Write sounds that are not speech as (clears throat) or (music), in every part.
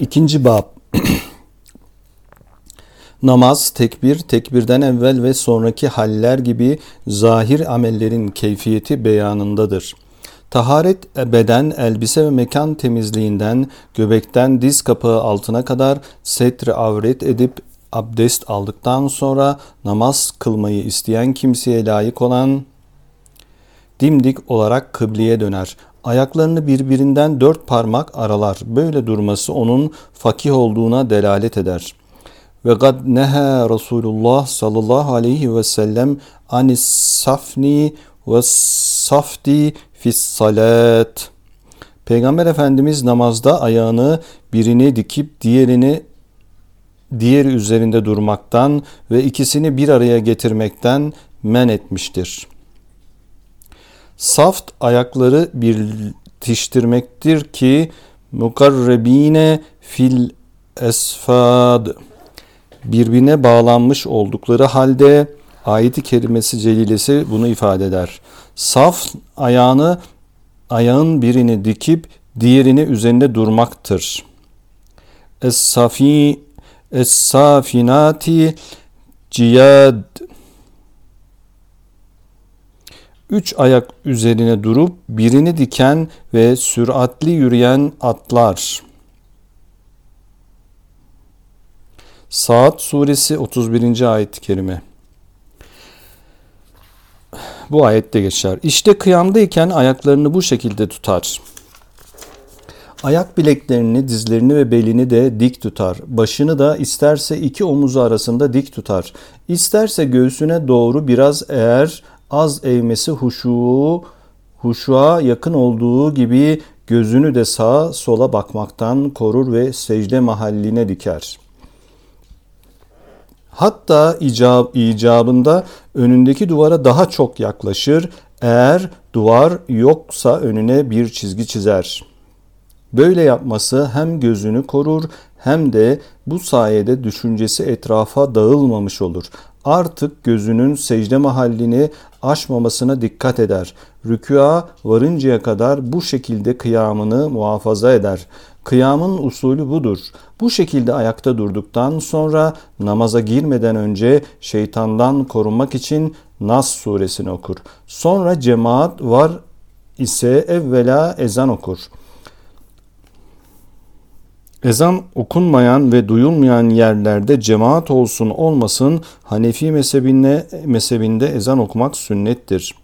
İkinci bab (clears throat) Namaz, tekbir, tekbirden evvel ve sonraki haller gibi zahir amellerin keyfiyeti beyanındadır. Taharet beden, elbise ve mekan temizliğinden, göbekten diz kapağı altına kadar setre avret edip abdest aldıktan sonra namaz kılmayı isteyen kimseye layık olan dimdik olarak kıbleye döner. Ayaklarını birbirinden dört parmak aralar. Böyle durması onun fakih olduğuna delalet eder. Ve gad neha Resulullah sallallahu aleyhi ve sellem anis safni ve safti fis salat. Peygamber Efendimiz namazda ayağını birini dikip diğerini diğeri üzerinde durmaktan ve ikisini bir araya getirmekten men etmiştir. Saft ayakları birleştirmektir ki mukarrebine fil esfad birbirine bağlanmış oldukları halde ayeti kerimesi celilesi bunu ifade eder. Saf ayağını ayağın birini dikip diğerini üzerinde durmaktır. Es-safi Es-safinati ciyad Üç ayak üzerine durup birini diken ve süratli yürüyen atlar. Saat suresi 31. ayet-i kerime. Bu ayette geçer. İşte kıyamdayken ayaklarını bu şekilde tutar. Ayak bileklerini, dizlerini ve belini de dik tutar. Başını da isterse iki omuzu arasında dik tutar. İsterse göğsüne doğru biraz eğer az eğmesi huşu, huşuğa yakın olduğu gibi gözünü de sağa sola bakmaktan korur ve secde mahalline diker. Hatta icab, icabında önündeki duvara daha çok yaklaşır. Eğer duvar yoksa önüne bir çizgi çizer.'' Böyle yapması hem gözünü korur hem de bu sayede düşüncesi etrafa dağılmamış olur. Artık gözünün secde mahallini aşmamasına dikkat eder. Rükûa varıncaya kadar bu şekilde kıyamını muhafaza eder. Kıyamın usulü budur. Bu şekilde ayakta durduktan sonra namaza girmeden önce şeytandan korunmak için Nas suresini okur. Sonra cemaat var ise evvela ezan okur. Ezan okunmayan ve duyulmayan yerlerde cemaat olsun olmasın Hanefi mezhebinde, mezhebinde ezan okumak sünnettir.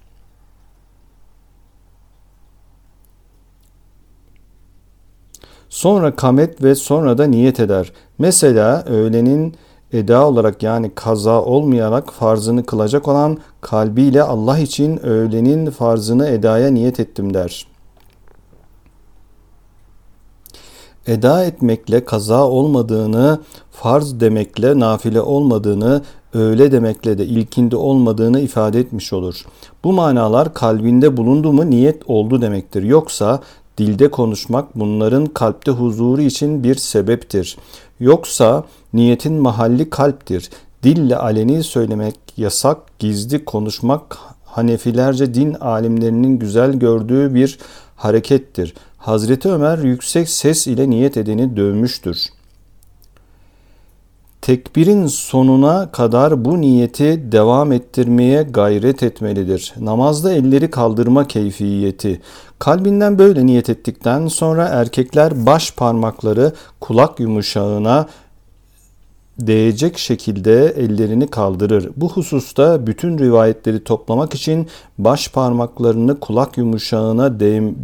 Sonra kamet ve sonra da niyet eder. Mesela öğlenin eda olarak yani kaza olmayarak farzını kılacak olan kalbiyle Allah için öğlenin farzını edaya niyet ettim der.'' Eda etmekle kaza olmadığını, farz demekle nafile olmadığını, öyle demekle de ilkinde olmadığını ifade etmiş olur. Bu manalar kalbinde bulundu mu niyet oldu demektir. Yoksa dilde konuşmak bunların kalpte huzuru için bir sebeptir. Yoksa niyetin mahalli kalptir. Dille aleni söylemek yasak, gizli konuşmak Hanefilerce din alimlerinin güzel gördüğü bir harekettir. Hazreti Ömer yüksek ses ile niyet edeni dövmüştür. Tekbirin sonuna kadar bu niyeti devam ettirmeye gayret etmelidir. Namazda elleri kaldırma keyfiyeti. Kalbinden böyle niyet ettikten sonra erkekler baş parmakları kulak yumuşağına değecek şekilde ellerini kaldırır. Bu hususta bütün rivayetleri toplamak için baş parmaklarını kulak yumuşağına değ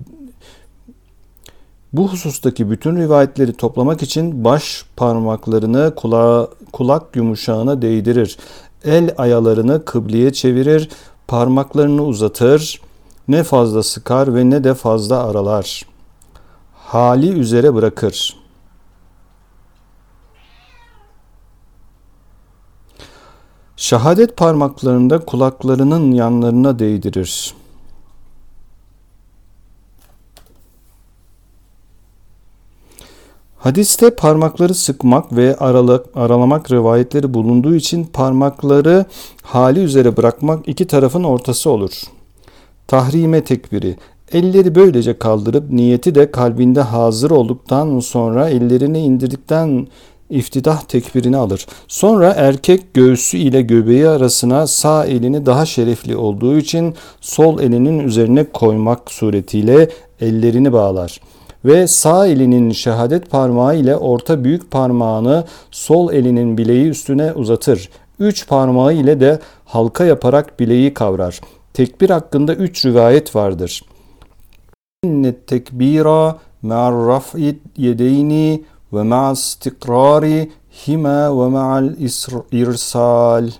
bu husustaki bütün rivayetleri toplamak için baş parmaklarını kula, kulak yumuşağına değdirir. El ayalarını kıbleye çevirir, parmaklarını uzatır, ne fazla sıkar ve ne de fazla aralar. Hali üzere bırakır. Şehadet parmaklarında kulaklarının yanlarına değdirir. Hadiste parmakları sıkmak ve aralık, aralamak rivayetleri bulunduğu için parmakları hali üzere bırakmak iki tarafın ortası olur. Tahrime tekbiri. Elleri böylece kaldırıp niyeti de kalbinde hazır olduktan sonra ellerini indirdikten iftidah tekbirini alır. Sonra erkek göğsü ile göbeği arasına sağ elini daha şerefli olduğu için sol elinin üzerine koymak suretiyle ellerini bağlar ve sağ elinin şehadet parmağı ile orta büyük parmağını sol elinin bileği üstüne uzatır. Üç parmağı ile de halka yaparak bileği kavrar. Tekbir hakkında üç rivayet vardır. İnnet tekbira ma'ar raf'i yedeyni ve ma'a istikrari hima ve ma'al irsal.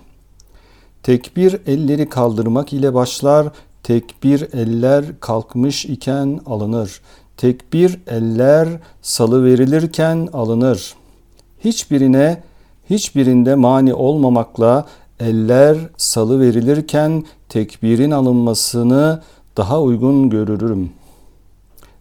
Tekbir elleri kaldırmak ile başlar. Tekbir eller kalkmış iken alınır. Tekbir eller salı verilirken alınır. Hiçbirine hiçbirinde mani olmamakla eller salı verilirken tekbirin alınmasını daha uygun görürüm.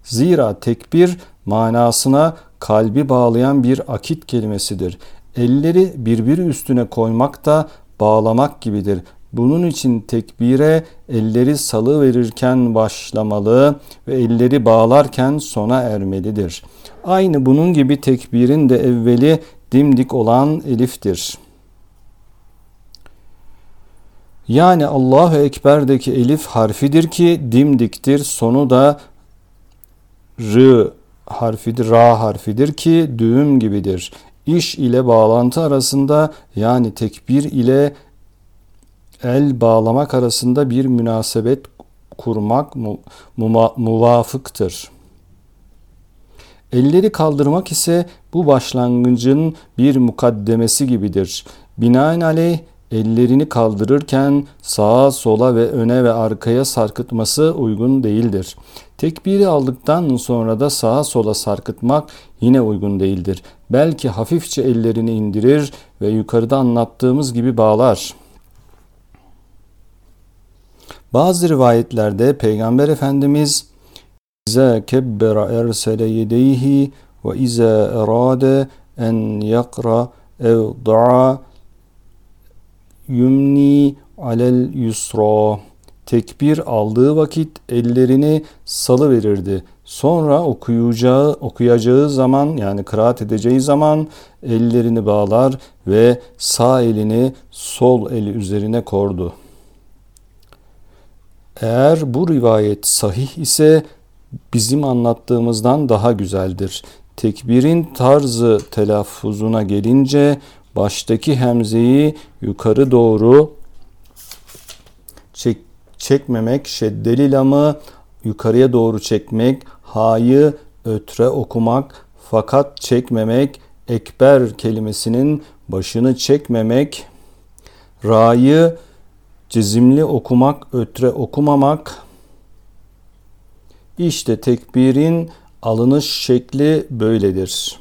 Zira tekbir manasına kalbi bağlayan bir akit kelimesidir. Elleri birbiri üstüne koymak da bağlamak gibidir. Bunun için tekbire elleri salı verirken başlamalı ve elleri bağlarken sona ermelidir. Aynı bunun gibi tekbirin de evveli dimdik olan eliftir. Yani Allahu Ekber'deki elif harfidir ki dimdiktir. Sonu da r harfidir, ra harfidir ki düğüm gibidir. İş ile bağlantı arasında yani tekbir ile el bağlamak arasında bir münasebet kurmak mu, mu, muvafıktır. Elleri kaldırmak ise bu başlangıcın bir mukaddemesi gibidir. Binaenaleyh ellerini kaldırırken sağa sola ve öne ve arkaya sarkıtması uygun değildir. Tekbiri aldıktan sonra da sağa sola sarkıtmak yine uygun değildir. Belki hafifçe ellerini indirir ve yukarıda anlattığımız gibi bağlar. Bazı rivayetlerde Peygamber Efendimiz İza kebbera ersele yedeyhi ve iza erade en yakra ev da'a yumni alel yusra tekbir aldığı vakit ellerini salı verirdi. Sonra okuyacağı, okuyacağı zaman yani kıraat edeceği zaman ellerini bağlar ve sağ elini sol eli üzerine kordu. Eğer bu rivayet sahih ise bizim anlattığımızdan daha güzeldir. Tekbirin tarzı telaffuzuna gelince baştaki hemzeyi yukarı doğru çek, çekmemek, şeddeli lamı yukarıya doğru çekmek, ha'yı ötre okumak fakat çekmemek, ekber kelimesinin başını çekmemek, ra'yı cizimli okumak, ötre okumamak, işte tekbirin alınış şekli böyledir.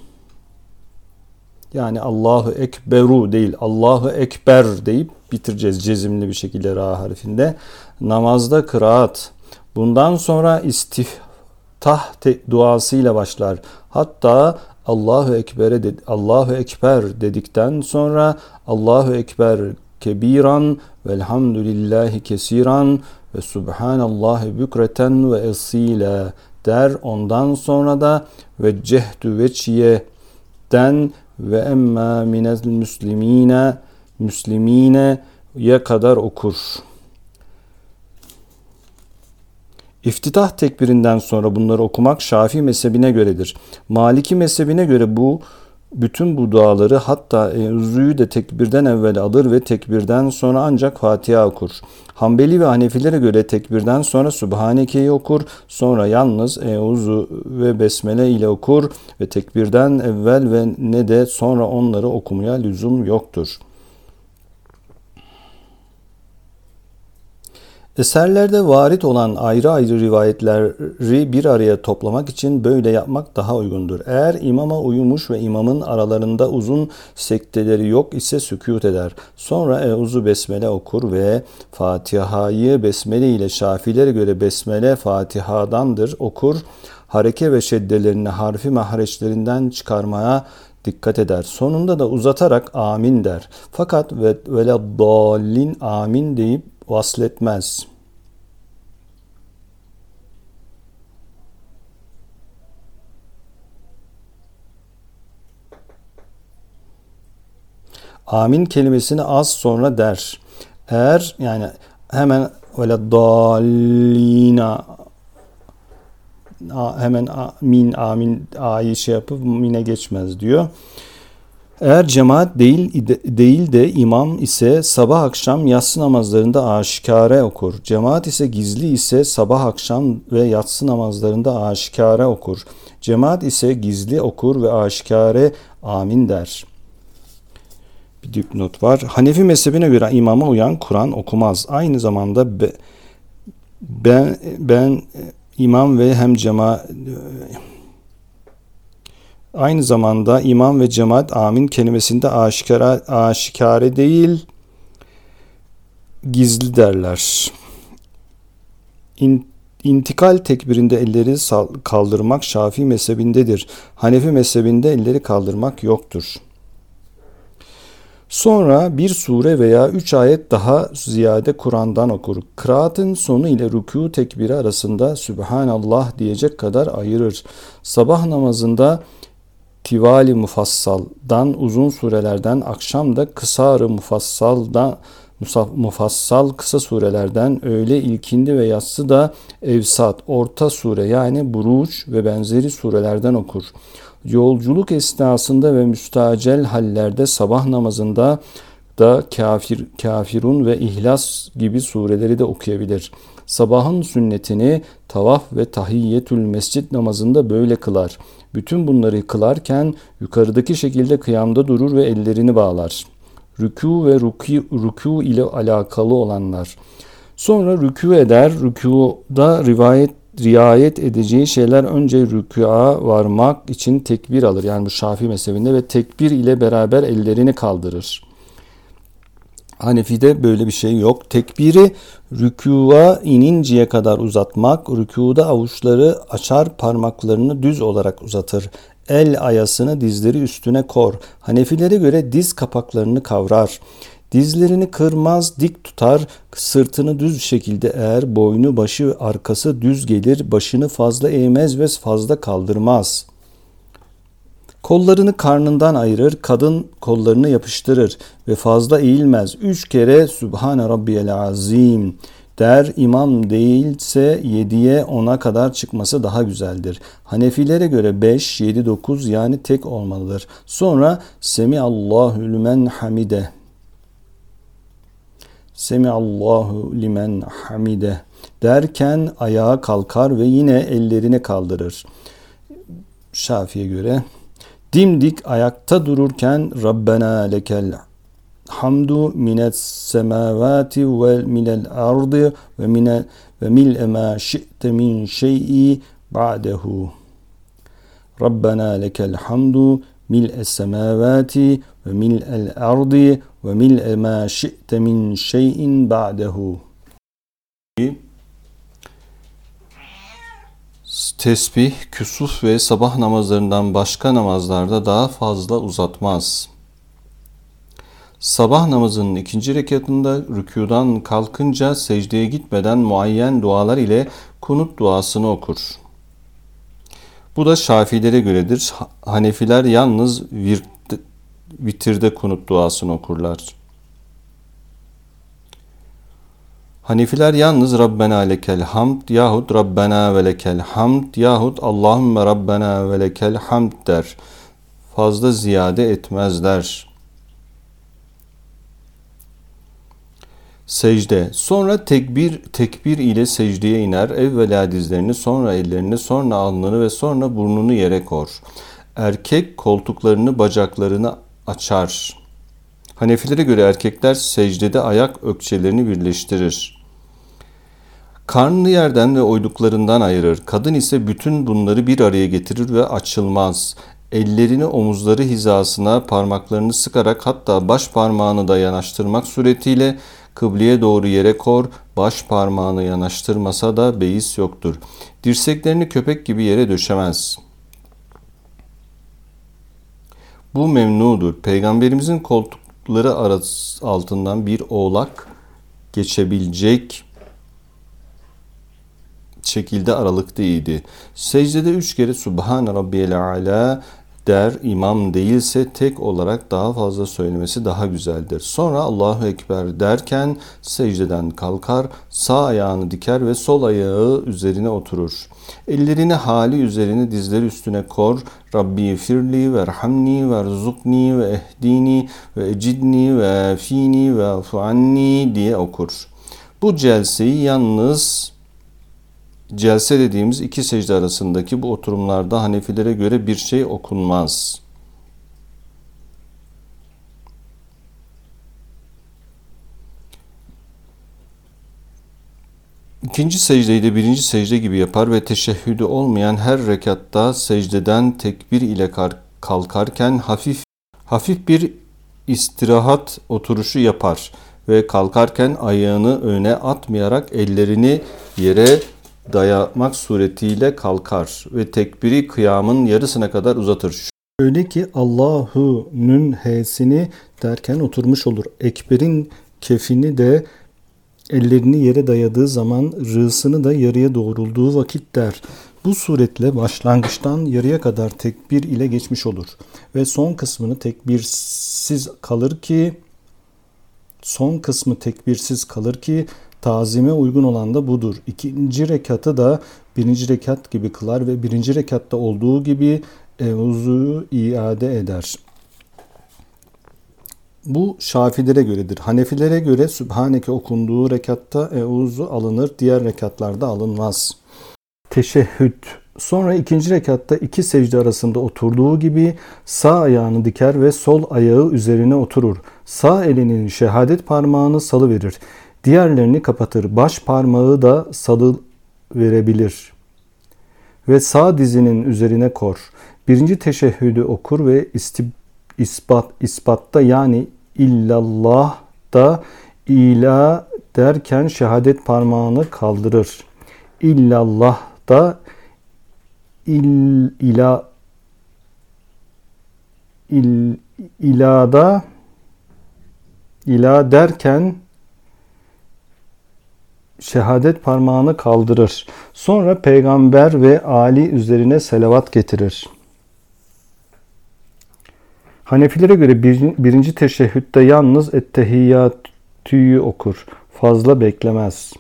Yani Allahu Ekberu değil Allahu Ekber deyip bitireceğiz cezimli bir şekilde ra harfinde. Namazda kıraat. Bundan sonra istiftah duasıyla başlar. Hatta Allahu Ekber'e Allahu Ekber dedikten sonra Allahu Ekber kebiran velhamdülillahi kesiran ve subhanallahi bükreten ve esile der. Ondan sonra da ve cehdü veçiye den ve emma minel müslimine müslimine ya kadar okur. İftitah tekbirinden sonra bunları okumak Şafii mezhebine göredir. Maliki mezhebine göre bu bütün bu duaları hatta Euzu'yu de tekbirden evvel alır ve tekbirden sonra ancak Fatiha okur. Hanbeli ve Hanefilere göre tekbirden sonra Subhaneke'yi okur, sonra yalnız Euzu ve Besmele ile okur ve tekbirden evvel ve ne de sonra onları okumaya lüzum yoktur.'' Eserlerde varit olan ayrı ayrı rivayetleri bir araya toplamak için böyle yapmak daha uygundur. Eğer imama uyumuş ve imamın aralarında uzun sekteleri yok ise sükut eder. Sonra Euzu Besmele okur ve Fatiha'yı Besmele ile Şafilere göre Besmele Fatiha'dandır okur. Hareke ve şeddelerini harfi mahreçlerinden çıkarmaya dikkat eder. Sonunda da uzatarak amin der. Fakat ve veleddallin amin deyip vasletmez. Amin kelimesini az sonra der. Eğer yani hemen öyle dalina hemen amin amin a'yı şey yapıp mine geçmez diyor. Eğer cemaat değil değil de imam ise sabah akşam yatsı namazlarında aşikare okur. Cemaat ise gizli ise sabah akşam ve yatsı namazlarında aşikare okur. Cemaat ise gizli okur ve aşikare amin der. Bir dipnot var. Hanefi mezhebine göre imama uyan Kur'an okumaz. Aynı zamanda be, ben ben imam ve hem cemaat Aynı zamanda imam ve cemaat amin kelimesinde aşikare, aşikare değil gizli derler. İn, intikal tekbirinde elleri kaldırmak Şafii mezhebindedir. Hanefi mezhebinde elleri kaldırmak yoktur. Sonra bir sure veya üç ayet daha ziyade Kur'an'dan okur. Kıraatın sonu ile rükû tekbiri arasında Sübhanallah diyecek kadar ayırır. Sabah namazında Tivali Mufassal'dan uzun surelerden akşam da Kısar-ı Mufassal'dan mufassal kısa surelerden öğle ilkindi ve yatsı da evsat orta sure yani buruç ve benzeri surelerden okur. Yolculuk esnasında ve müstacel hallerde sabah namazında da kafir, kafirun ve ihlas gibi sureleri de okuyabilir. Sabahın sünnetini tavaf ve tahiyyetül mescid namazında böyle kılar. Bütün bunları kılarken yukarıdaki şekilde kıyamda durur ve ellerini bağlar. Rükû ve rükû, rükû ile alakalı olanlar. Sonra rükû eder. Rükûda rivayet riayet edeceği şeyler önce rükûa varmak için tekbir alır. Yani bu Şafii mezhebinde ve tekbir ile beraber ellerini kaldırır. Hanefi'de böyle bir şey yok. Tekbiri rükûa ininceye kadar uzatmak, rükûda avuçları açar parmaklarını düz olarak uzatır. El ayasını dizleri üstüne kor. Hanefilere göre diz kapaklarını kavrar. Dizlerini kırmaz, dik tutar, sırtını düz şekilde eğer boynu başı arkası düz gelir, başını fazla eğmez ve fazla kaldırmaz.'' Kollarını karnından ayırır, kadın kollarını yapıştırır ve fazla eğilmez. Üç kere Sübhane Rabbiyel Azim der. İmam değilse yediye ona kadar çıkması daha güzeldir. Hanefilere göre 5, 7, 9 yani tek olmalıdır. Sonra Semi Allahu lümen hamide. Semi Allahu limen hamide derken ayağa kalkar ve yine ellerini kaldırır. Şafi'ye göre dimdik ayakta dururken Rabbena lekel hamdu minet semavati ve minel ardı ve minel ve mil ma şi'te min şey'i ba'dehu. Rabbena lekel hamdu mil semavati ve mil el ardı ve mil ma şi'te min şey'in ba'dehu. Tesbih, küsuf ve sabah namazlarından başka namazlarda daha fazla uzatmaz. Sabah namazının ikinci rekatında rükudan kalkınca secdeye gitmeden muayyen dualar ile kunut duasını okur. Bu da Şafilere göredir. Hanefiler yalnız vitirde kunut duasını okurlar. Hanefiler yalnız Rabbena lekel hamd yahut Rabbena ve lekel hamd yahut Allahümme Rabbena ve lekel hamd der. Fazla ziyade etmezler. Secde. Sonra tekbir tekbir ile secdeye iner. Evvela dizlerini, sonra ellerini, sonra alnını ve sonra burnunu yere kor. Erkek koltuklarını, bacaklarını açar. Hanefilere göre erkekler secdede ayak ökçelerini birleştirir. Karnını yerden ve oyduklarından ayırır. Kadın ise bütün bunları bir araya getirir ve açılmaz. Ellerini omuzları hizasına parmaklarını sıkarak hatta baş parmağını da yanaştırmak suretiyle kıbleye doğru yere kor, baş parmağını yanaştırmasa da beis yoktur. Dirseklerini köpek gibi yere döşemez. Bu memnudur. Peygamberimizin koltukları arası altından bir oğlak geçebilecek şekilde aralık değildi. Secdede üç kere Subhan Rabbiyel Ala der imam değilse tek olarak daha fazla söylemesi daha güzeldir. Sonra Allahu Ekber derken secdeden kalkar, sağ ayağını diker ve sol ayağı üzerine oturur. Ellerini hali üzerine dizleri üstüne kor. Rabbi firli ve erhamni ve erzukni ve ehdini ve ecidni ve fini ve fuanni diye okur. Bu celseyi yalnız Celse dediğimiz iki secde arasındaki bu oturumlarda Hanefilere göre bir şey okunmaz. İkinci secdeyi de birinci secde gibi yapar ve teşehhüdü olmayan her rekatta secdeden tekbir ile kalkarken hafif hafif bir istirahat oturuşu yapar ve kalkarken ayağını öne atmayarak ellerini yere dayamak suretiyle kalkar ve tekbiri kıyamın yarısına kadar uzatır. Öyle ki Allahu''nün H'sini derken oturmuş olur. Ekber'in kefini de ellerini yere dayadığı zaman rısını da yarıya doğrulduğu vakit der. Bu suretle başlangıçtan yarıya kadar tekbir ile geçmiş olur. Ve son kısmını tekbirsiz kalır ki son kısmı tekbirsiz kalır ki Tazime uygun olan da budur. İkinci rekatı da birinci rekat gibi kılar ve birinci rekatta olduğu gibi evuzu iade eder. Bu Şafilere göredir. Hanefilere göre Sübhaneke okunduğu rekatta euzu alınır, diğer rekatlarda alınmaz. Teşehhüd Sonra ikinci rekatta iki secde arasında oturduğu gibi sağ ayağını diker ve sol ayağı üzerine oturur. Sağ elinin şehadet parmağını salı verir. Diğerlerini kapatır. Baş parmağı da salı verebilir. Ve sağ dizinin üzerine kor. Birinci teşehhüdü okur ve istib, ispat, ispatta yani illallah da ila derken şehadet parmağını kaldırır. İllallah da il, ila il, ilada ila derken şehadet parmağını kaldırır. Sonra peygamber ve Ali üzerine selavat getirir. Hanefilere göre bir, birinci teşehhütte yalnız ettehiyyatüyü okur. Fazla beklemez.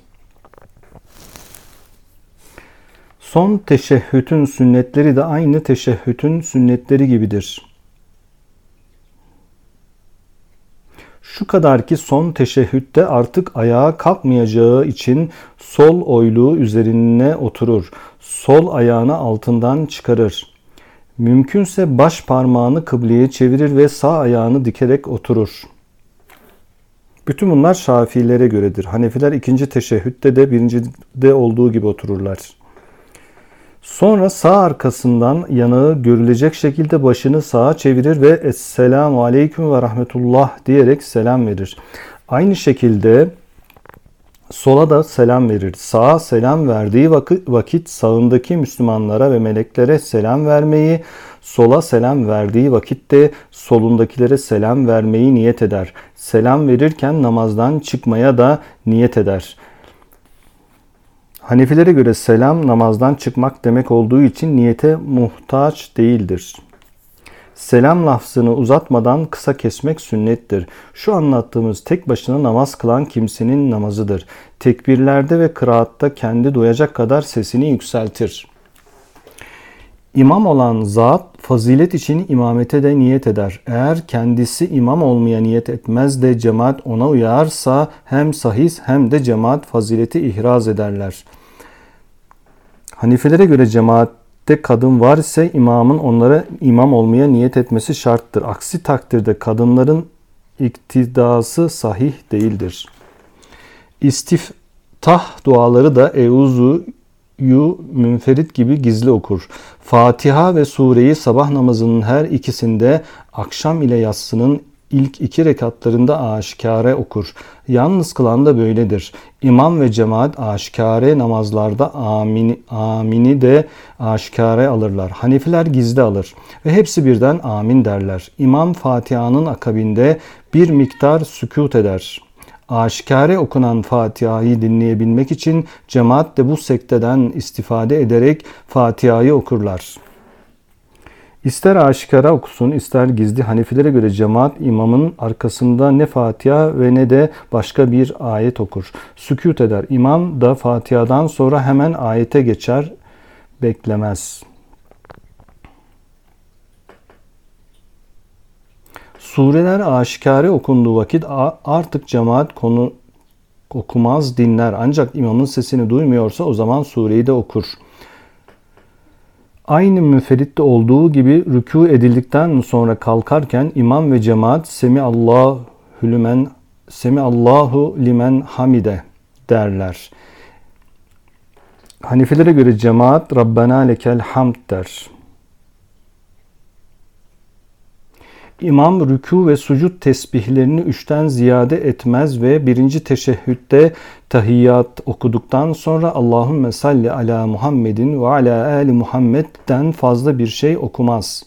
Son teşehhütün sünnetleri de aynı teşehhütün sünnetleri gibidir. Şu kadar ki son teşehhütte artık ayağa kalkmayacağı için sol oyluğu üzerine oturur. Sol ayağını altından çıkarır. Mümkünse baş parmağını kıbleye çevirir ve sağ ayağını dikerek oturur. Bütün bunlar Şafilere göredir. Hanefiler ikinci teşehhütte de birincide olduğu gibi otururlar. Sonra sağ arkasından yanağı görülecek şekilde başını sağa çevirir ve Esselamu Aleyküm ve Rahmetullah diyerek selam verir. Aynı şekilde sola da selam verir. Sağa selam verdiği vakit, sağındaki Müslümanlara ve meleklere selam vermeyi, sola selam verdiği vakitte solundakilere selam vermeyi niyet eder. Selam verirken namazdan çıkmaya da niyet eder.'' Hanefilere göre selam namazdan çıkmak demek olduğu için niyete muhtaç değildir. Selam lafzını uzatmadan kısa kesmek sünnettir. Şu anlattığımız tek başına namaz kılan kimsenin namazıdır. Tekbirlerde ve kıraatta kendi duyacak kadar sesini yükseltir. İmam olan zat fazilet için imamete de niyet eder. Eğer kendisi imam olmaya niyet etmez de cemaat ona uyarsa hem sahih hem de cemaat fazileti ihraz ederler.'' Hanifelere göre cemaatte kadın var ise imamın onlara imam olmaya niyet etmesi şarttır. Aksi takdirde kadınların iktidası sahih değildir. İstiftah duaları da euzu yu münferit gibi gizli okur. Fatiha ve sureyi sabah namazının her ikisinde akşam ile yatsının ilk iki rekatlarında aşikare okur. Yalnız kılan da böyledir. İmam ve cemaat aşikare namazlarda amini, amini de aşikare alırlar. Hanifiler gizli alır ve hepsi birden amin derler. İmam Fatiha'nın akabinde bir miktar sükut eder. Aşikare okunan Fatiha'yı dinleyebilmek için cemaat de bu sekteden istifade ederek Fatiha'yı okurlar. İster aşikara okusun ister gizli Hanefilere göre cemaat imamın arkasında ne Fatiha ve ne de başka bir ayet okur. Sükut eder. İmam da Fatiha'dan sonra hemen ayete geçer, beklemez. Sureler aşikare okunduğu vakit artık cemaat konu okumaz dinler. Ancak imamın sesini duymuyorsa o zaman sureyi de okur. Aynı müferitte olduğu gibi rükû edildikten sonra kalkarken imam ve cemaat Semi Allahu limen Semi Allahu limen hamide derler. Hanifilere göre cemaat Rabbena lekel hamd der. İmam rükû ve sucud tesbihlerini üçten ziyade etmez ve birinci teşehhütte tahiyyat okuduktan sonra Allahümme salli ala Muhammedin ve ala ali Muhammed'den fazla bir şey okumaz.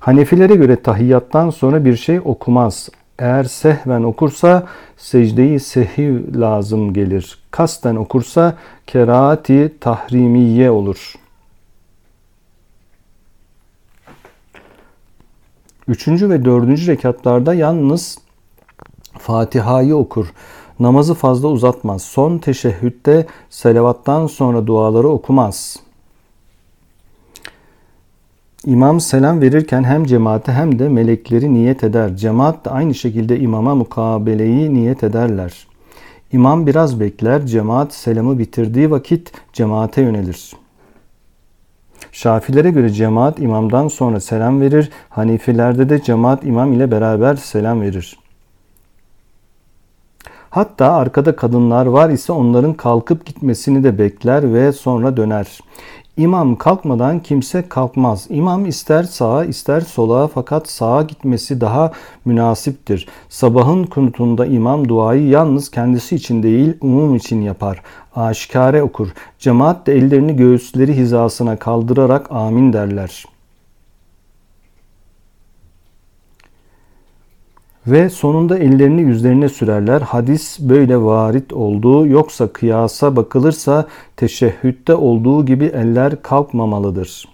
Hanefilere göre tahiyyattan sonra bir şey okumaz. Eğer sehven okursa secdeyi sehiv lazım gelir. Kasten okursa keraati tahrimiye olur.'' Üçüncü ve dördüncü rekatlarda yalnız Fatiha'yı okur. Namazı fazla uzatmaz. Son teşehhütte selavattan sonra duaları okumaz. İmam selam verirken hem cemaate hem de melekleri niyet eder. Cemaat de aynı şekilde imama mukabeleyi niyet ederler. İmam biraz bekler, cemaat selamı bitirdiği vakit cemaate yönelir.'' Şafilere göre cemaat imamdan sonra selam verir. Hanifilerde de cemaat imam ile beraber selam verir. Hatta arkada kadınlar var ise onların kalkıp gitmesini de bekler ve sonra döner. İmam kalkmadan kimse kalkmaz. İmam ister sağa ister sola fakat sağa gitmesi daha münasiptir. Sabahın kunutunda imam duayı yalnız kendisi için değil umum için yapar. Aşikare okur. Cemaat de ellerini göğüsleri hizasına kaldırarak amin derler.'' Ve sonunda ellerini yüzlerine sürerler. Hadis böyle varit olduğu yoksa kıyasa bakılırsa teşehhütte olduğu gibi eller kalkmamalıdır.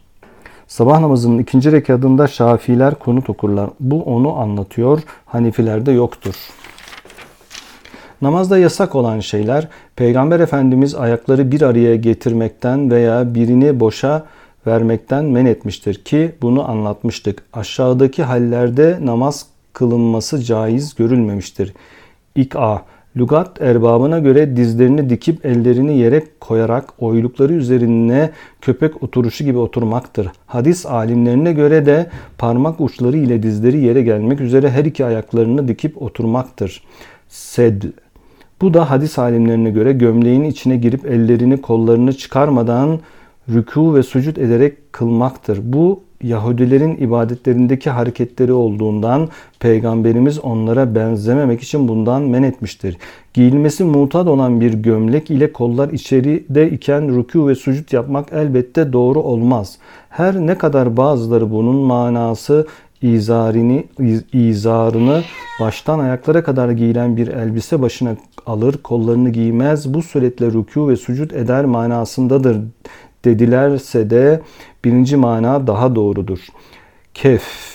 Sabah namazının ikinci rekatında Şafiler konut okurlar. Bu onu anlatıyor. Hanifilerde yoktur. Namazda yasak olan şeyler Peygamber Efendimiz ayakları bir araya getirmekten veya birini boşa vermekten men etmiştir ki bunu anlatmıştık. Aşağıdaki hallerde namaz kılınması caiz görülmemiştir. İlk A. Lugat erbabına göre dizlerini dikip ellerini yere koyarak oylukları üzerine köpek oturuşu gibi oturmaktır. Hadis alimlerine göre de parmak uçları ile dizleri yere gelmek üzere her iki ayaklarını dikip oturmaktır. Sed bu da hadis alimlerine göre gömleğin içine girip ellerini kollarını çıkarmadan rükû ve sucud ederek kılmaktır. Bu Yahudilerin ibadetlerindeki hareketleri olduğundan Peygamberimiz onlara benzememek için bundan men etmiştir. Giyilmesi mutad olan bir gömlek ile kollar içeride iken rükû ve sucud yapmak elbette doğru olmaz. Her ne kadar bazıları bunun manası izarini, izarını baştan ayaklara kadar giyilen bir elbise başına alır, kollarını giymez, bu suretle rükû ve sucud eder manasındadır dedilerse de birinci mana daha doğrudur. Kef.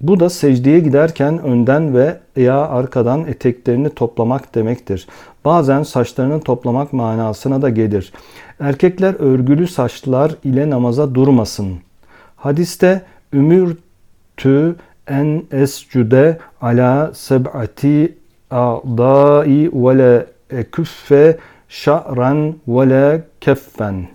Bu da secdeye giderken önden ve ya arkadan eteklerini toplamak demektir. Bazen saçlarını toplamak manasına da gelir. Erkekler örgülü saçlar ile namaza durmasın. Hadiste ümürtü en escude ala seb'ati a'dai ve la eküffe şa'ran ve la keffen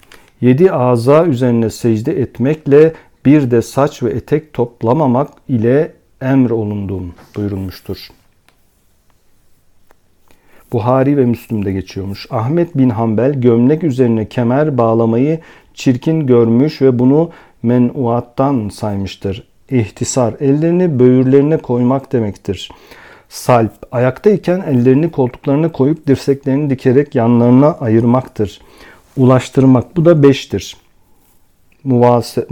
yedi aza üzerine secde etmekle bir de saç ve etek toplamamak ile emr olundum buyurulmuştur. Buhari ve Müslüm'de geçiyormuş. Ahmet bin Hanbel gömlek üzerine kemer bağlamayı çirkin görmüş ve bunu menuattan saymıştır. İhtisar, ellerini böğürlerine koymak demektir. Salp, ayaktayken ellerini koltuklarına koyup dirseklerini dikerek yanlarına ayırmaktır ulaştırmak. Bu da 5'tir. Muvase,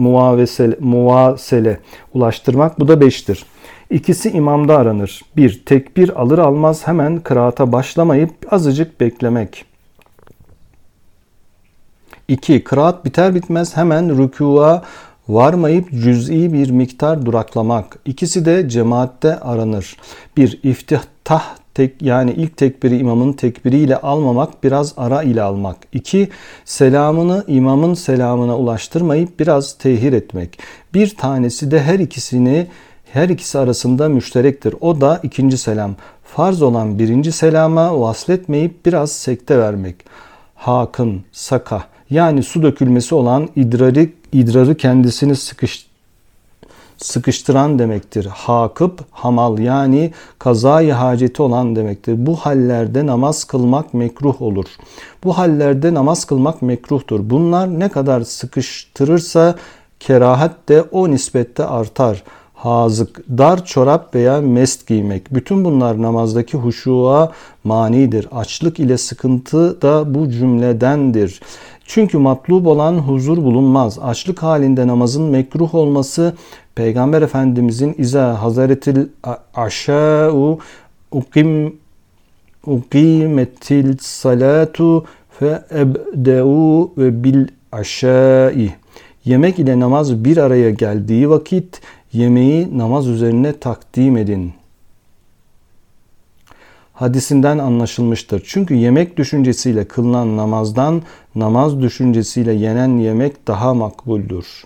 muvasele ulaştırmak bu da 5'tir. İkisi imamda aranır. Bir, tekbir alır almaz hemen kıraata başlamayıp azıcık beklemek. 2. Kıraat biter bitmez hemen rükûa Varmayıp cüz'i bir miktar duraklamak. İkisi de cemaatte aranır. Bir iftitah tek yani ilk tekbiri imamın tekbiriyle almamak biraz ara ile almak. İki selamını imamın selamına ulaştırmayıp biraz tehir etmek. Bir tanesi de her ikisini her ikisi arasında müşterektir. O da ikinci selam. Farz olan birinci selama vasletmeyip biraz sekte vermek. Hakın, saka yani su dökülmesi olan idrarı, idrarı kendisini sıkış, sıkıştıran demektir. Hakıp, hamal yani kazayı haceti olan demektir. Bu hallerde namaz kılmak mekruh olur. Bu hallerde namaz kılmak mekruhtur. Bunlar ne kadar sıkıştırırsa kerahat de o nispette artar hazık, dar çorap veya mest giymek. Bütün bunlar namazdaki huşuğa manidir. Açlık ile sıkıntı da bu cümledendir. Çünkü matlub olan huzur bulunmaz. Açlık halinde namazın mekruh olması Peygamber Efendimizin iza hazaretil aşa'u ukim ukimetil salatu fe ebde'u bil aşa'i Yemek ile namaz bir araya geldiği vakit yemeği namaz üzerine takdim edin. Hadisinden anlaşılmıştır. Çünkü yemek düşüncesiyle kılınan namazdan namaz düşüncesiyle yenen yemek daha makbuldür.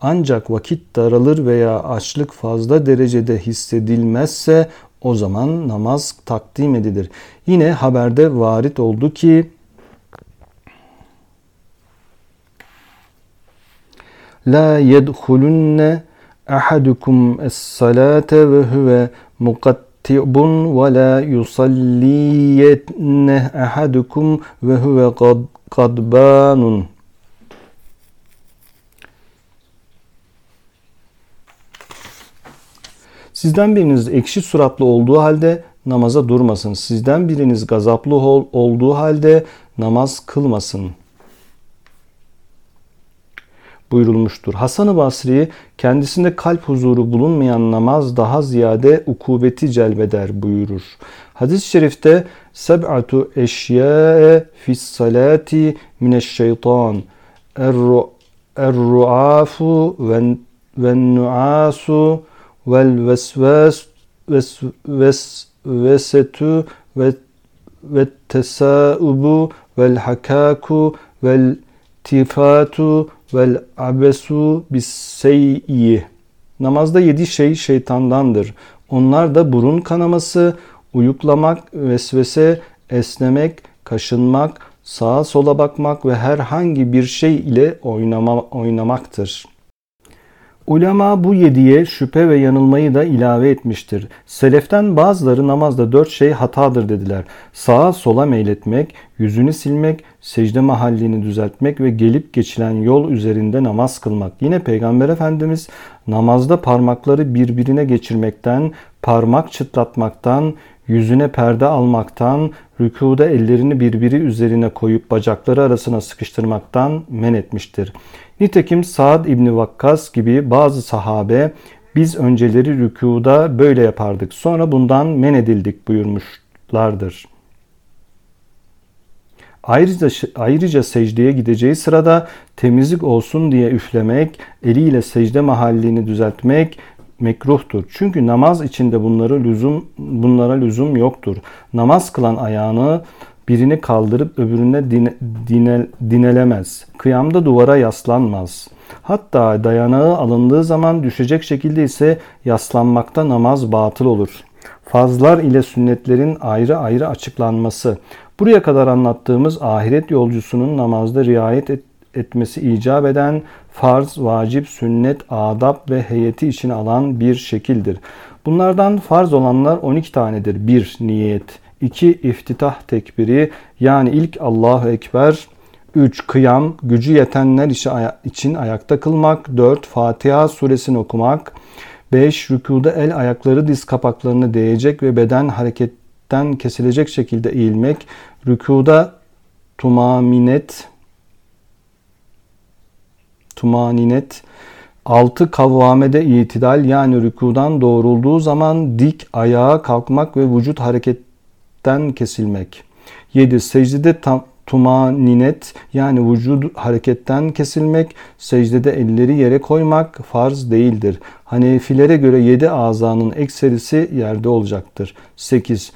Ancak vakit daralır veya açlık fazla derecede hissedilmezse o zaman namaz takdim edilir. Yine haberde varit oldu ki La yedhulunne ahadukum es-salate ve huve muqattibun ve la yusalliyenne ahadukum ve huve gadbanun. Sizden biriniz ekşi suratlı olduğu halde namaza durmasın. Sizden biriniz gazaplı olduğu halde namaz kılmasın.'' buyurulmuştur. Hasan-ı Basri kendisinde kalp huzuru bulunmayan namaz daha ziyade ukubeti celbeder buyurur. Hadis-i şerifte seb'atu eşya'e fis salati mineşşeytan er-ru'afu ve nuasu vel vesves vesvesetu ve ve tesaubu vel hakaku vel tifatu vel abesu bis seyyi. Namazda yedi şey şeytandandır. Onlar da burun kanaması, uyuklamak, vesvese, esnemek, kaşınmak, sağa sola bakmak ve herhangi bir şey ile oynama, oynamaktır.'' Ulema bu yediye şüphe ve yanılmayı da ilave etmiştir. Seleften bazıları namazda dört şey hatadır dediler. Sağa sola meyletmek, yüzünü silmek, secde mahallini düzeltmek ve gelip geçilen yol üzerinde namaz kılmak. Yine Peygamber Efendimiz namazda parmakları birbirine geçirmekten, parmak çıtlatmaktan, yüzüne perde almaktan, rükuda ellerini birbiri üzerine koyup bacakları arasına sıkıştırmaktan men etmiştir. Nitekim Saad İbni Vakkas gibi bazı sahabe biz önceleri rükuda böyle yapardık sonra bundan men edildik buyurmuşlardır. Ayrıca, ayrıca secdeye gideceği sırada temizlik olsun diye üflemek, eliyle secde mahallini düzeltmek mekruhtur. Çünkü namaz içinde bunları lüzum bunlara lüzum yoktur. Namaz kılan ayağını birini kaldırıp öbürüne dine, dine, dinelemez. Kıyamda duvara yaslanmaz. Hatta dayanağı alındığı zaman düşecek şekilde ise yaslanmakta namaz batıl olur. Fazlar ile sünnetlerin ayrı ayrı açıklanması. Buraya kadar anlattığımız ahiret yolcusunun namazda riayet et, etmesi icap eden farz, vacip, sünnet, adab ve heyeti için alan bir şekildir. Bunlardan farz olanlar 12 tanedir. 1. Niyet 2. iftitah tekbiri yani ilk Allahu Ekber 3. Kıyam, gücü yetenler için ayakta kılmak. 4. Fatiha suresini okumak. 5. Rükuda el ayakları diz kapaklarına değecek ve beden hareketten kesilecek şekilde eğilmek. Rükuda tumaminet tumaninet 6. Kavvamede itidal yani rükudan doğrulduğu zaman dik ayağa kalkmak ve vücut hareket kesilmek. 7. Secdede tam, tumaninet yani vücut hareketten kesilmek, secdede elleri yere koymak farz değildir. Hanefilere göre yedi azanın ekserisi yerde olacaktır. 8.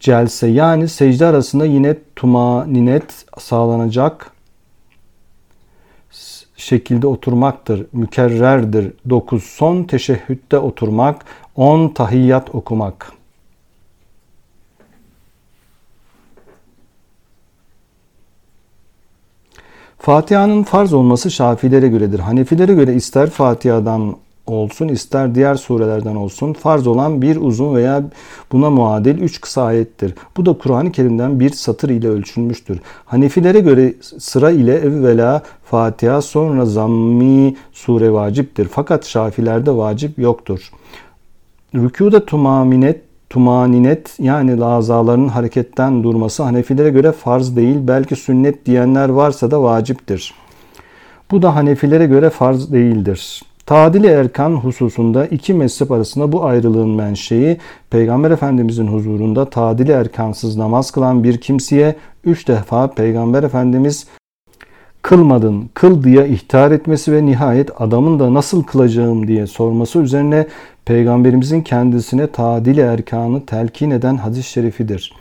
Celse yani secde arasında yine tumaninet sağlanacak şekilde oturmaktır. Mükerrerdir. 9. Son teşehhütte oturmak. 10. Tahiyyat okumak. Fatiha'nın farz olması Şafilere göredir. Hanefilere göre ister Fatiha'dan olsun ister diğer surelerden olsun farz olan bir uzun veya buna muadil üç kısa ayettir. Bu da Kur'an-ı Kerim'den bir satır ile ölçülmüştür. Hanefilere göre sıra ile evvela Fatiha sonra zammi sure vaciptir. Fakat Şafilerde vacip yoktur. Rükuda tumaminet tumaninet yani lazaların hareketten durması Hanefilere göre farz değil belki sünnet diyenler varsa da vaciptir. Bu da Hanefilere göre farz değildir. Tadili erkan hususunda iki mezhep arasında bu ayrılığın menşei Peygamber Efendimizin huzurunda tadili erkansız namaz kılan bir kimseye üç defa Peygamber Efendimiz kılmadın, kıl diye ihtar etmesi ve nihayet adamın da nasıl kılacağım diye sorması üzerine Peygamberimizin kendisine tadili erkanı telkin eden hadis-i şerifidir.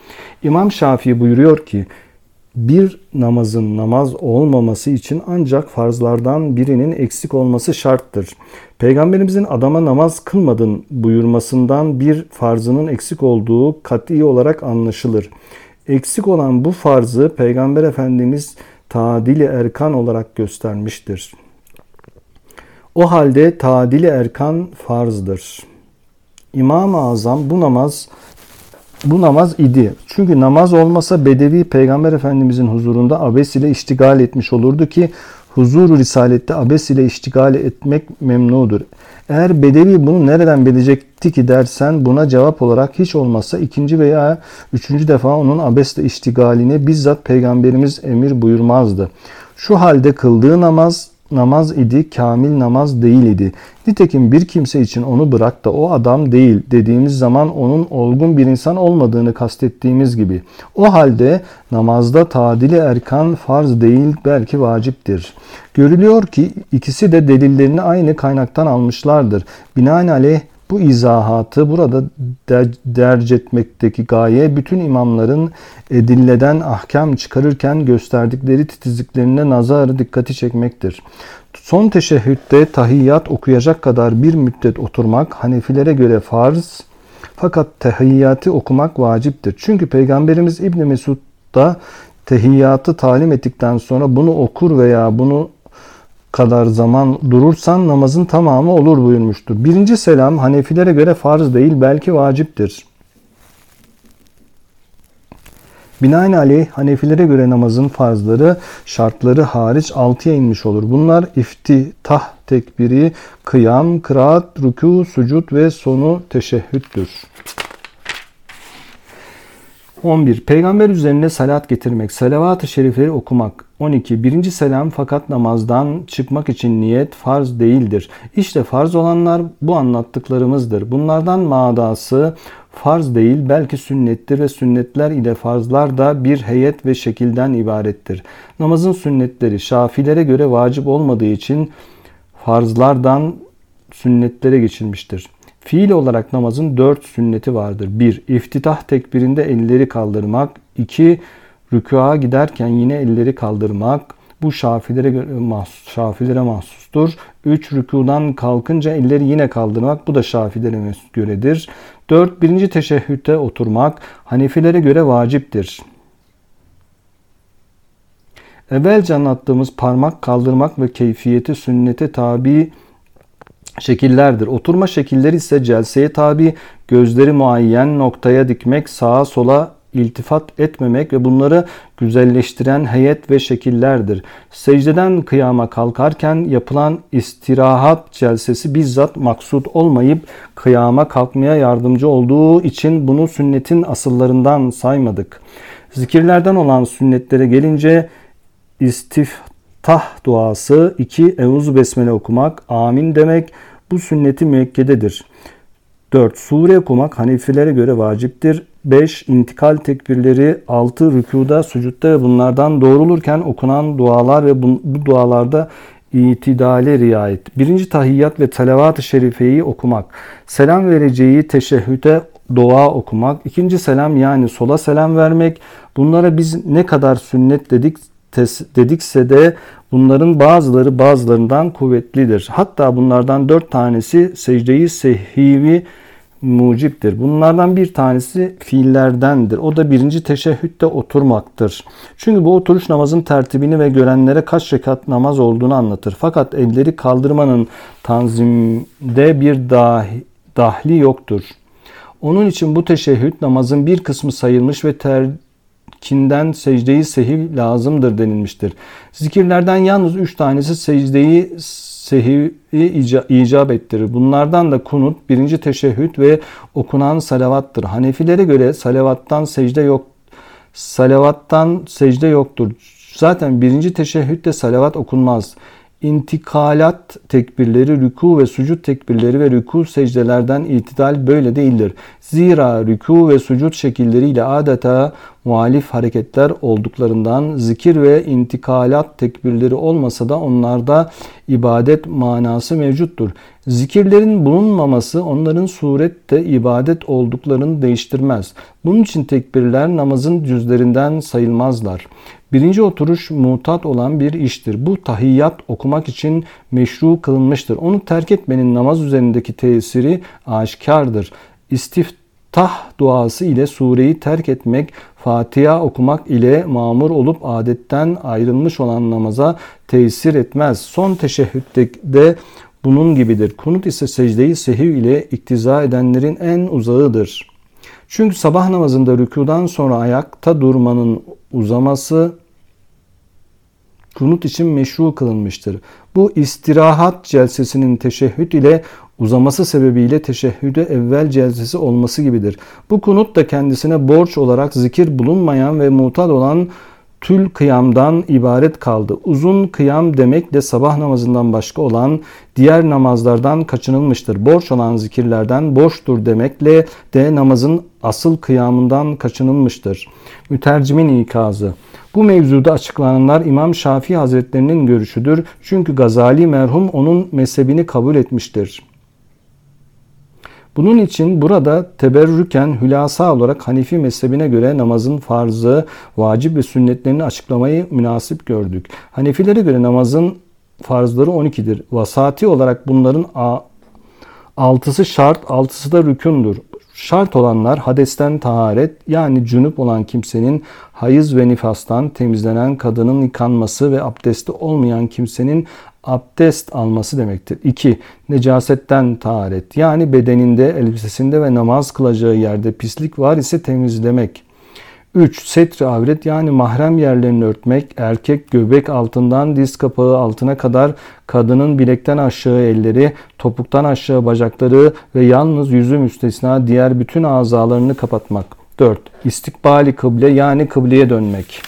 İmam Şafii buyuruyor ki bir namazın namaz olmaması için ancak farzlardan birinin eksik olması şarttır. Peygamberimizin adama namaz kılmadın buyurmasından bir farzının eksik olduğu kat'i olarak anlaşılır. Eksik olan bu farzı Peygamber Efendimiz tadili erkan olarak göstermiştir. O halde tadili erkan farzdır. İmam-ı Azam bu namaz bu namaz idi. Çünkü namaz olmasa Bedevi Peygamber Efendimizin huzurunda abes ile iştigal etmiş olurdu ki huzuru risalette abes ile iştigal etmek memnudur. Eğer Bedevi bunu nereden bilecekti ki dersen buna cevap olarak hiç olmazsa ikinci veya üçüncü defa onun abesle iştigaline bizzat Peygamberimiz emir buyurmazdı. Şu halde kıldığı namaz namaz idi, kamil namaz değil idi. Nitekim bir kimse için onu bırak da o adam değil dediğimiz zaman onun olgun bir insan olmadığını kastettiğimiz gibi. O halde namazda tadili erkan farz değil belki vaciptir. Görülüyor ki ikisi de delillerini aynı kaynaktan almışlardır. Binaenaleyh bu izahatı burada derc etmekteki gaye bütün imamların edilleden ahkam çıkarırken gösterdikleri titizliklerine nazarı dikkati çekmektir. Son teşehhütte tahiyyat okuyacak kadar bir müddet oturmak Hanefilere göre farz fakat tahiyyatı okumak vaciptir. Çünkü Peygamberimiz İbn Mesud da tehiyyatı talim ettikten sonra bunu okur veya bunu kadar zaman durursan namazın tamamı olur buyurmuştur. Birinci selam Hanefilere göre farz değil belki vaciptir. Binaenaleyh Hanefilere göre namazın farzları, şartları hariç 6'ya inmiş olur. Bunlar iftitah tekbiri, kıyam, kıraat, rükû, sucud ve sonu teşehhüttür. 11. Peygamber üzerine salat getirmek, salavat-ı şerifleri okumak. 12. Birinci selam fakat namazdan çıkmak için niyet farz değildir. İşte farz olanlar bu anlattıklarımızdır. Bunlardan madası farz değil belki sünnettir ve sünnetler ile farzlar da bir heyet ve şekilden ibarettir. Namazın sünnetleri şafilere göre vacip olmadığı için farzlardan sünnetlere geçilmiştir. Fiil olarak namazın dört sünneti vardır. 1. İftitah tekbirinde elleri kaldırmak. 2. Rükûa giderken yine elleri kaldırmak. Bu şafilere, mahsus, şafilere mahsustur. 3. Rükudan kalkınca elleri yine kaldırmak. Bu da şafilere göredir. 4. Birinci teşehhütte oturmak. Hanefilere göre vaciptir. Evvelce anlattığımız parmak kaldırmak ve keyfiyeti sünnete tabi şekillerdir. Oturma şekilleri ise celseye tabi, gözleri muayyen noktaya dikmek, sağa sola iltifat etmemek ve bunları güzelleştiren heyet ve şekillerdir. Secdeden kıyama kalkarken yapılan istirahat celsesi bizzat maksut olmayıp kıyama kalkmaya yardımcı olduğu için bunu sünnetin asıllarından saymadık. Zikirlerden olan sünnetlere gelince istiftah duası 2. Euzu Besmele okumak, amin demek bu sünneti müekkededir. 4. Sure okumak Hanefilere göre vaciptir. 5. intikal tekbirleri 6. Rükuda, sucutta ve bunlardan doğrulurken okunan dualar ve bu, bu dualarda itidale riayet. Birinci tahiyyat ve salavat-ı şerifeyi okumak. Selam vereceği teşehhüde dua okumak. İkinci selam yani sola selam vermek. Bunlara biz ne kadar sünnet dedik dedikse de bunların bazıları bazılarından kuvvetlidir. Hatta bunlardan dört tanesi secdeyi sehivi muciptir. Bunlardan bir tanesi fiillerdendir. O da birinci teşehhütte oturmaktır. Çünkü bu oturuş namazın tertibini ve görenlere kaç rekat namaz olduğunu anlatır. Fakat elleri kaldırmanın tanzimde bir dahi, dahli yoktur. Onun için bu teşehhüt namazın bir kısmı sayılmış ve terkinden secdeyi sehiv lazımdır denilmiştir. Zikirlerden yalnız üç tanesi secdeyi sehivi icap ettirir. Bunlardan da kunut, birinci teşehhüt ve okunan salavattır. Hanefilere göre salavattan secde yok. Salavattan secde yoktur. Zaten birinci teşehhütte salavat okunmaz. İntikalat tekbirleri, rükû ve sucud tekbirleri ve rükû secdelerden itidal böyle değildir. Zira rükû ve sucud şekilleriyle adeta muhalif hareketler olduklarından zikir ve intikalat tekbirleri olmasa da onlarda ibadet manası mevcuttur. Zikirlerin bulunmaması onların surette ibadet olduklarını değiştirmez. Bunun için tekbirler namazın cüzlerinden sayılmazlar. Birinci oturuş mutat olan bir iştir. Bu tahiyyat okumak için meşru kılınmıştır. Onu terk etmenin namaz üzerindeki tesiri aşikardır. İstiftah duası ile sureyi terk etmek, Fatiha okumak ile mamur olup adetten ayrılmış olan namaza tesir etmez. Son teşehhütte de bunun gibidir. Kunut ise secdeyi sehiv ile iktiza edenlerin en uzağıdır. Çünkü sabah namazında rükudan sonra ayakta durmanın uzaması kunut için meşru kılınmıştır. Bu istirahat celsesinin teşehhüd ile uzaması sebebiyle teşehhüde evvel celsesi olması gibidir. Bu kunut da kendisine borç olarak zikir bulunmayan ve mutal olan tül kıyamdan ibaret kaldı. Uzun kıyam demek de sabah namazından başka olan diğer namazlardan kaçınılmıştır. Borç olan zikirlerden borçtur demekle de namazın asıl kıyamından kaçınılmıştır. Mütercimin ikazı. Bu mevzuda açıklananlar İmam Şafii Hazretlerinin görüşüdür. Çünkü Gazali merhum onun mezhebini kabul etmiştir. Bunun için burada teberrüken hülasa olarak Hanifi mezhebine göre namazın farzı, vacip ve sünnetlerini açıklamayı münasip gördük. Hanefilere göre namazın farzları 12'dir. Vasati olarak bunların altısı şart, altısı da rükündür. Şart olanlar hadesten taharet yani cünüp olan kimsenin hayız ve nifastan temizlenen kadının yıkanması ve abdesti olmayan kimsenin abdest alması demektir. 2. Necasetten taharet yani bedeninde, elbisesinde ve namaz kılacağı yerde pislik var ise temizlemek. 3. Setri avret yani mahrem yerlerini örtmek, erkek göbek altından diz kapağı altına kadar kadının bilekten aşağı elleri, topuktan aşağı bacakları ve yalnız yüzü müstesna diğer bütün azalarını kapatmak. 4. İstikbali kıble yani kıbleye dönmek.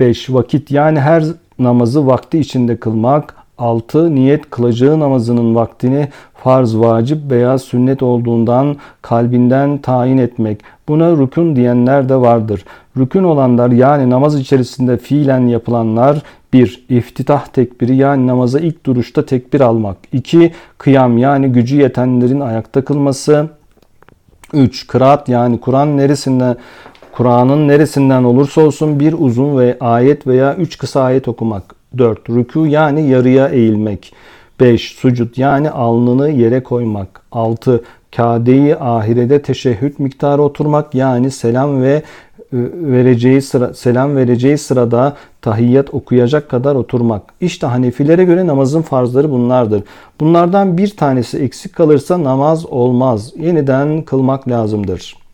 5. Vakit yani her namazı vakti içinde kılmak. 6. Niyet kılacağı namazının vaktini farz, vacip veya sünnet olduğundan kalbinden tayin etmek. Buna rükün diyenler de vardır. Rükün olanlar yani namaz içerisinde fiilen yapılanlar 1. İftitah tekbiri yani namaza ilk duruşta tekbir almak. 2. Kıyam yani gücü yetenlerin ayakta kılması. 3. Kıraat yani Kur'an neresinden Kur'an'ın neresinden olursa olsun bir uzun ve ayet veya üç kısa ayet okumak. 4. Rükû yani yarıya eğilmek. 5. Sucud yani alnını yere koymak. 6. Kadeyi ahirede teşehhüt miktarı oturmak yani selam ve e, vereceği sıra, selam vereceği sırada tahiyyat okuyacak kadar oturmak. İşte Hanefilere göre namazın farzları bunlardır. Bunlardan bir tanesi eksik kalırsa namaz olmaz. Yeniden kılmak lazımdır.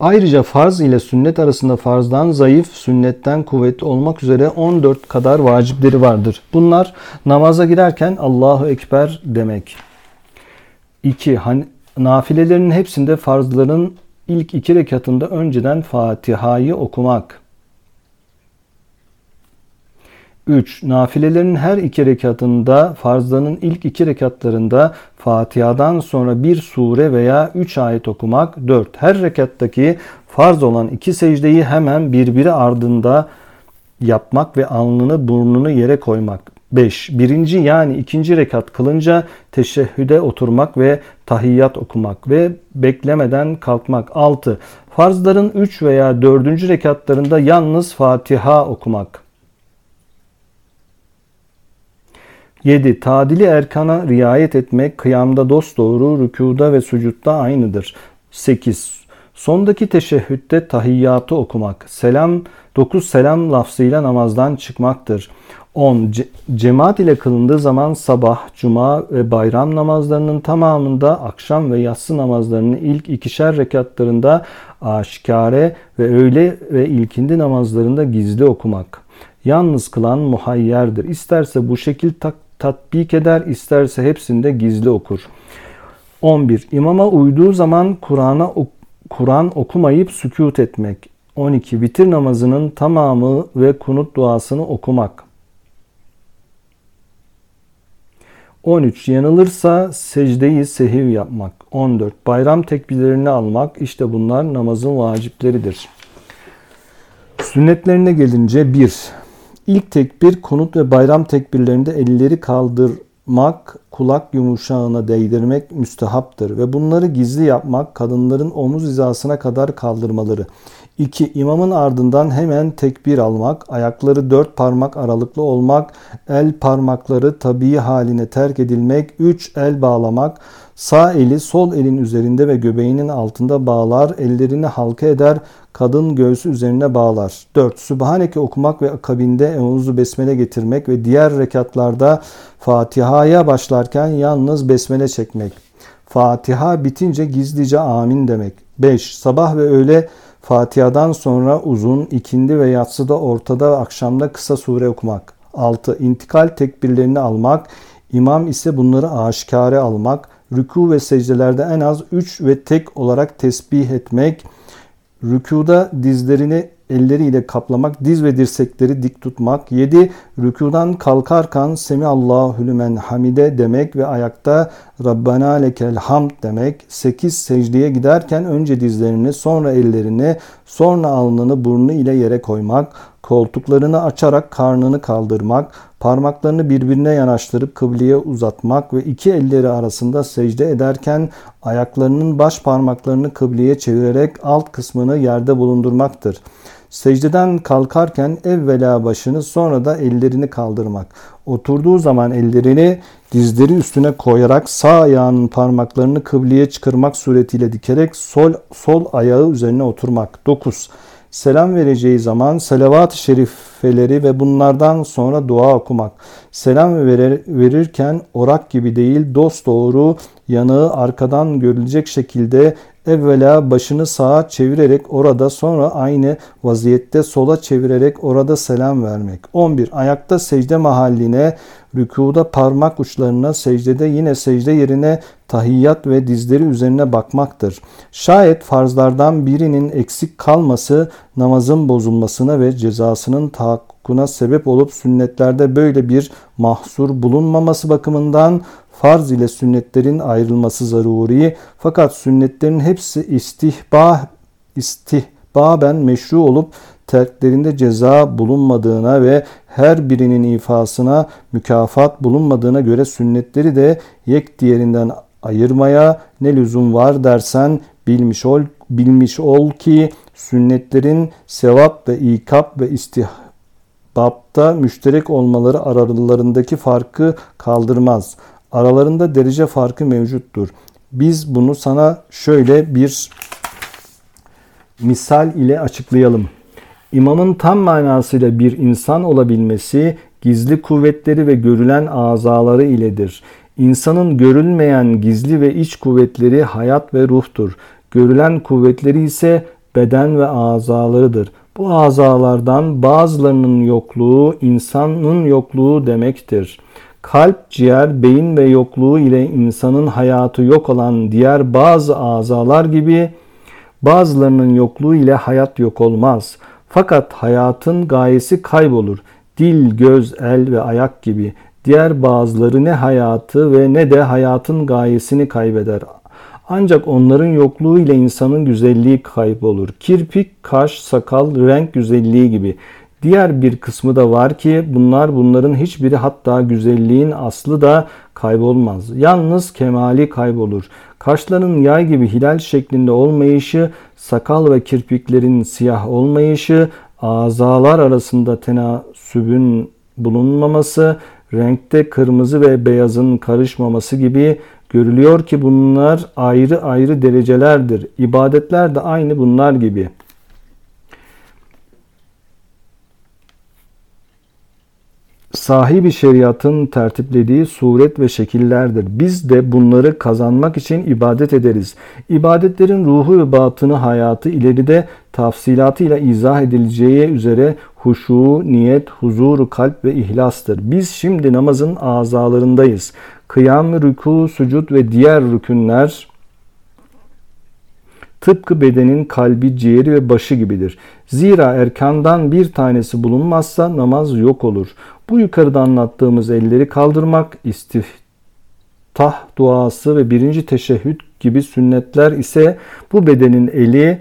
Ayrıca farz ile sünnet arasında farzdan zayıf, sünnetten kuvvetli olmak üzere 14 kadar vacipleri vardır. Bunlar namaza girerken Allahu Ekber demek. 2. Nafilelerin hepsinde farzların ilk iki rekatında önceden Fatiha'yı okumak. 3. Nafilelerin her iki rekatında, farzlarının ilk iki rekatlarında Fatiha'dan sonra bir sure veya üç ayet okumak. 4. Her rekattaki farz olan iki secdeyi hemen birbiri ardında yapmak ve alnını burnunu yere koymak. 5. Birinci yani ikinci rekat kılınca teşehhüde oturmak ve tahiyyat okumak ve beklemeden kalkmak. 6. Farzların 3 veya 4. rekatlarında yalnız Fatiha okumak. 7. Tadili erkana riayet etmek kıyamda dosdoğru, rükuda ve sucutta aynıdır. 8. Sondaki teşehhütte tahiyyatı okumak. Selam 9 selam lafzıyla namazdan çıkmaktır. 10. Cemaat ile kılındığı zaman sabah, cuma ve bayram namazlarının tamamında akşam ve yatsı namazlarının ilk ikişer rekatlarında aşikare ve öğle ve ilkindi namazlarında gizli okumak. Yalnız kılan muhayyerdir. İsterse bu şekil tak tatbik eder, isterse hepsinde gizli okur. 11. İmama uyduğu zaman Kur'an'a Kur'an okumayıp sükut etmek. 12. Vitir namazının tamamı ve kunut duasını okumak. 13. Yanılırsa secdeyi sehiv yapmak. 14. Bayram tekbirlerini almak. İşte bunlar namazın vacipleridir. Sünnetlerine gelince 1. İlk tekbir kunut ve bayram tekbirlerinde elleri kaldırmak, kulak yumuşağına değdirmek müstehaptır ve bunları gizli yapmak kadınların omuz hizasına kadar kaldırmaları. 2. İmamın ardından hemen tekbir almak, ayakları dört parmak aralıklı olmak, el parmakları tabii haline terk edilmek, 3. El bağlamak, sağ eli sol elin üzerinde ve göbeğinin altında bağlar, ellerini halka eder, kadın göğsü üzerine bağlar. 4. Sübhaneke okumak ve akabinde Euzu Besmele getirmek ve diğer rekatlarda Fatiha'ya başlarken yalnız Besmele çekmek. Fatiha bitince gizlice amin demek. 5. Sabah ve öğle Fatiha'dan sonra uzun, ikindi ve yatsıda ortada ve akşamda kısa sure okumak. 6. İntikal tekbirlerini almak, imam ise bunları aşikare almak, rükû ve secdelerde en az 3 ve tek olarak tesbih etmek, rükuda dizlerini elleriyle kaplamak, diz ve dirsekleri dik tutmak. 7. Rükudan kalkarken Semi Allahu lümen hamide demek ve ayakta Rabbena lekel hamd demek. 8. Secdeye giderken önce dizlerini, sonra ellerini, sonra alnını burnu ile yere koymak. Koltuklarını açarak karnını kaldırmak, parmaklarını birbirine yanaştırıp kıbleye uzatmak ve iki elleri arasında secde ederken ayaklarının baş parmaklarını kıbleye çevirerek alt kısmını yerde bulundurmaktır. Secdeden kalkarken evvela başını sonra da ellerini kaldırmak. Oturduğu zaman ellerini dizleri üstüne koyarak sağ ayağının parmaklarını kıbleye çıkarmak suretiyle dikerek sol, sol ayağı üzerine oturmak. 9. Selam vereceği zaman salavat-ı şerifeleri ve bunlardan sonra dua okumak. Selam verir, verirken orak gibi değil dost doğru yanığı arkadan görülecek şekilde evvela başını sağa çevirerek orada sonra aynı vaziyette sola çevirerek orada selam vermek. 11. Ayakta secde mahalline, rükuda parmak uçlarına, secdede yine secde yerine tahiyyat ve dizleri üzerine bakmaktır. Şayet farzlardan birinin eksik kalması namazın bozulmasına ve cezasının tahakkukuna sebep olup sünnetlerde böyle bir mahsur bulunmaması bakımından farz ile sünnetlerin ayrılması zaruri fakat sünnetlerin hepsi istihbah istihbaben meşru olup terklerinde ceza bulunmadığına ve her birinin ifasına mükafat bulunmadığına göre sünnetleri de yek diğerinden ayırmaya ne lüzum var dersen bilmiş ol bilmiş ol ki sünnetlerin sevap ve ikap ve istihbapta müşterek olmaları aralarındaki farkı kaldırmaz. Aralarında derece farkı mevcuttur. Biz bunu sana şöyle bir misal ile açıklayalım. İmamın tam manasıyla bir insan olabilmesi gizli kuvvetleri ve görülen azaları iledir. İnsanın görülmeyen gizli ve iç kuvvetleri hayat ve ruhtur. Görülen kuvvetleri ise beden ve azalarıdır. Bu azalardan bazılarının yokluğu insanın yokluğu demektir. Kalp, ciğer, beyin ve yokluğu ile insanın hayatı yok olan diğer bazı azalar gibi bazılarının yokluğu ile hayat yok olmaz. Fakat hayatın gayesi kaybolur. dil, göz, el ve ayak gibi. Diğer bazıları ne hayatı ve ne de hayatın gayesini kaybeder. Ancak onların yokluğu ile insanın güzelliği kaybolur. Kirpik, kaş, sakal, renk güzelliği gibi. Diğer bir kısmı da var ki bunlar bunların hiçbiri hatta güzelliğin aslı da kaybolmaz. Yalnız kemali kaybolur. Kaşların yay gibi hilal şeklinde olmayışı, sakal ve kirpiklerin siyah olmayışı, azalar arasında tenasübün bulunmaması, renkte kırmızı ve beyazın karışmaması gibi görülüyor ki bunlar ayrı ayrı derecelerdir. İbadetler de aynı bunlar gibi.'' Sahibi şeriatın tertiplediği suret ve şekillerdir. Biz de bunları kazanmak için ibadet ederiz. İbadetlerin ruhu ve batını hayatı ileride tafsilatıyla izah edileceği üzere huşu, niyet, huzuru kalp ve ihlastır. Biz şimdi namazın azalarındayız. Kıyam, rüku, sucud ve diğer rükünler tıpkı bedenin kalbi, ciğeri ve başı gibidir. Zira erkandan bir tanesi bulunmazsa namaz yok olur. Bu yukarıda anlattığımız elleri kaldırmak, istiftah duası ve birinci teşehhüd gibi sünnetler ise bu bedenin eli,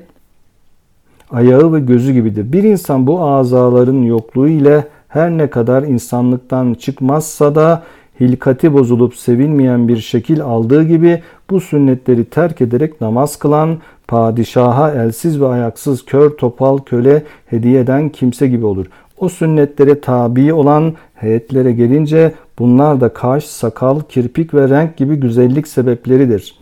ayağı ve gözü gibidir. Bir insan bu azaların yokluğu ile her ne kadar insanlıktan çıkmazsa da hilkati bozulup sevilmeyen bir şekil aldığı gibi bu sünnetleri terk ederek namaz kılan, padişaha elsiz ve ayaksız kör topal köle hediye eden kimse gibi olur. O sünnetlere tabi olan heyetlere gelince bunlar da kaş, sakal, kirpik ve renk gibi güzellik sebepleridir.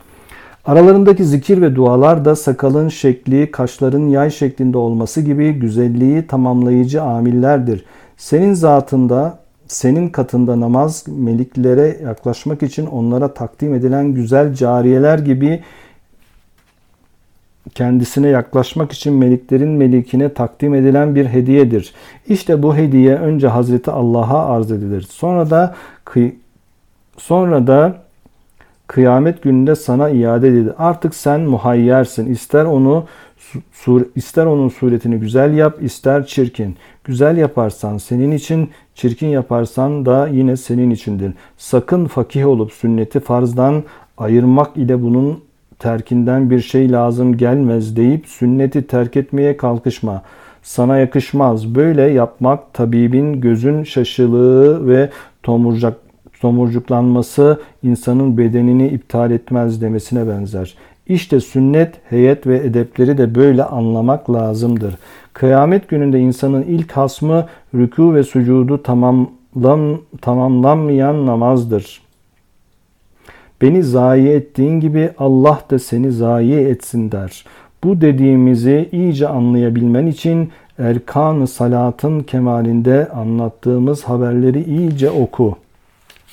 Aralarındaki zikir ve dualar da sakalın şekli, kaşların yay şeklinde olması gibi güzelliği tamamlayıcı amillerdir. Senin zatında, senin katında namaz meliklere yaklaşmak için onlara takdim edilen güzel cariyeler gibi kendisine yaklaşmak için meliklerin melikine takdim edilen bir hediyedir. İşte bu hediye önce Hazreti Allah'a arz edilir. Sonra da sonra da kıyamet gününde sana iade edilir. Artık sen muhayyersin. İster onu sur, ister onun suretini güzel yap, ister çirkin. Güzel yaparsan senin için, çirkin yaparsan da yine senin içindir. Sakın fakih olup sünneti farzdan ayırmak ile bunun terkinden bir şey lazım gelmez deyip sünneti terk etmeye kalkışma. Sana yakışmaz. Böyle yapmak tabibin gözün şaşılığı ve tomurcak, tomurcuklanması insanın bedenini iptal etmez demesine benzer. İşte sünnet, heyet ve edepleri de böyle anlamak lazımdır. Kıyamet gününde insanın ilk hasmı rükû ve sucudu tamamlan, tamamlanmayan namazdır.'' Beni zayi ettiğin gibi Allah da seni zayi etsin der. Bu dediğimizi iyice anlayabilmen için erkan-ı salatın kemalinde anlattığımız haberleri iyice oku.''